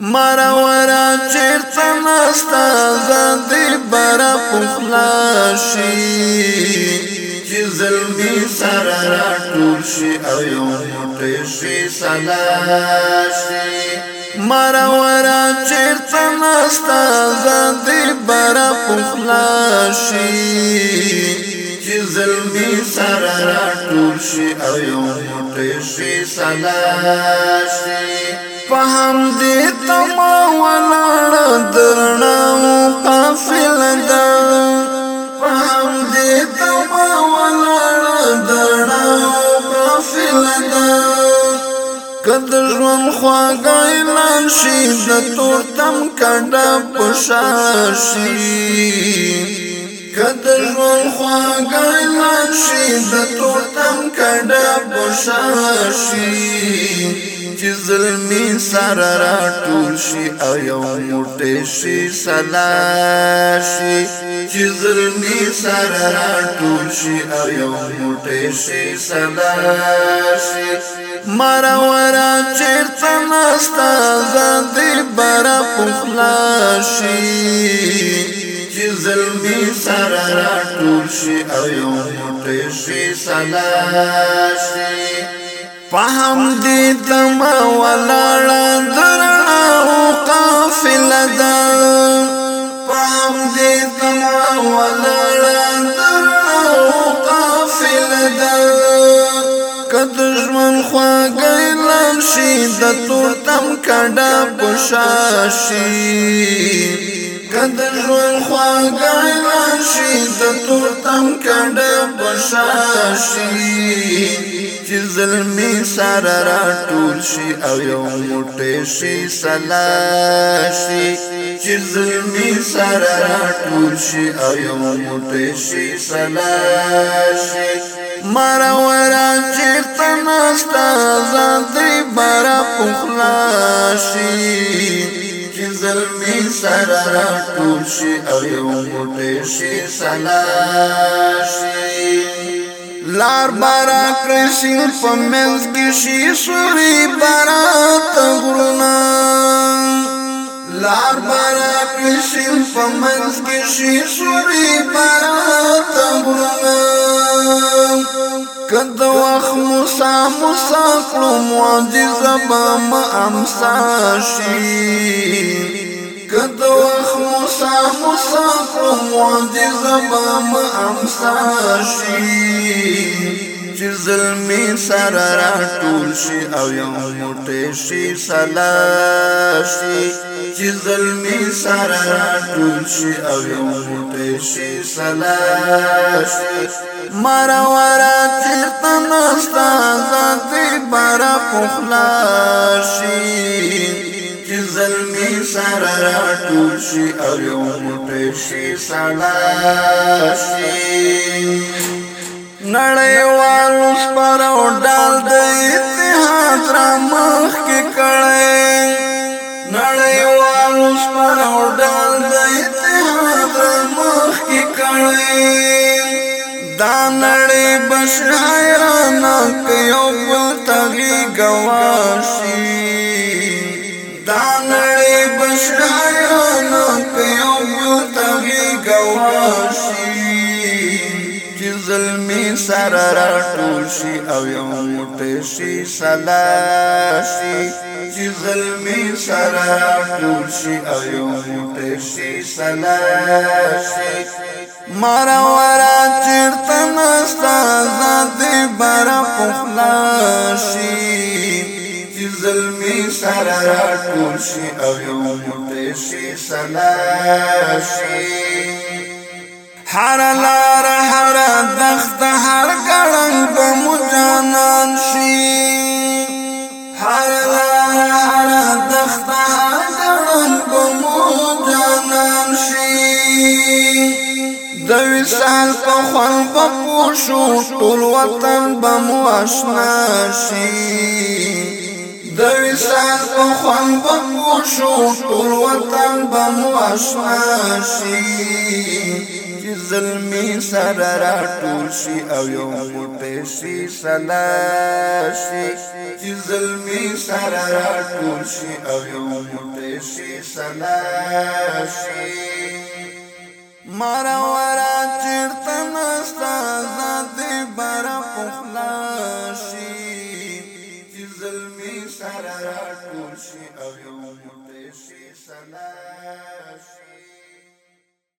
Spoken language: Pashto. مرا ورا چرته نستا زاندې برا پخلاشي چې زلمی سره راټول شي او یو موټی شي سلاشي مرا ورا چرته نستا زاندې برا پخلاشي چې زلمی سره راټول شي او یو موټی شي سلاشي په هم دې زلدا کد ژوند خواږه اعلان شي د تور تم کډه پوشاشي کد ژوند خواږه اعلان شي د تور تم کډه پوشاشي چې ظلمي سره راټول شي او یو موټی شي سلا شي چې ظلمي سره راټول شي او یو موټی شي سلا شي مارا ورا چیرته نستا زاندې برا پخلا شي چې ظلمي سره راټول شي او یو موټی شي سلا شي پهم دې دم ولاړ درنا او قافله ده پهم دې دم ولاړ درنا او قافله ده کد ژوند خواګل شي د تور تم کډه پوشاشي کد ژوند خواګل شي د تورتم کډه بشا شي چې ظلمي سره راټول شي او یو موټی شي سلا شي چې ظلمي سره راټول شي او یو موټی شي سلا شي مرورا چیرتا نستا زادی برا پخلاشی زلمی سرا ټول شي او یو موټی شي سلاشي لار بارا کرشن پمنز کی شی شوری بارا تغرنا لار بارا کشن پمنز کشی شوری بارا تبرنا کد وخ موسا موسا کلو معجز بام امسا شی کد وخ موسا موسا کلو معجز بام امسا شی چې ظلمي سره راټول شي او یو موټی شي سلا شي چې ظلمي سره راټول شي او یو موټی شي سلا شي مارا ورا چرته نستا ذاتي بارا پخلا شي زلمی سارا راټول شي او یو موټی شي سړا شي نړیوال سپر او ډال د اتحاد را مخ کې کړي نړیوال سپر او ډال د اتحاد را مخ کې کړي دا نړۍ بشایران کيو بل تغي گواشي دا نړۍ بشایران کيو بل تغي گواشي ظلمی سر را ټوشي او یو موټی شي سلاشي چې ظلمی سر را ټوشي او یو موټی شي سلاشي مارا ورا چرته مستا زاد بر پخلاشي چې ظلمی سر را ټوشي او یو موټی شي سلاشي هر لار سخت هر گرنگ به مجانان شی هر را هر دخت هر گرنگ به مجانان شی د وصال په خوان په پوشو ټول وطن به مو آشنا شي د وسال په خوان بمو شو ټول وطن بمو آشنا شي چې ظلمي سره راټول شي او یو موټی شي سلا شي چې ظلمي سره راټول شي او یو موټی شي سلا شي مارا ورا چیرته نستا زاد بر پخلا شي سرا کوشی او یو متشی سلام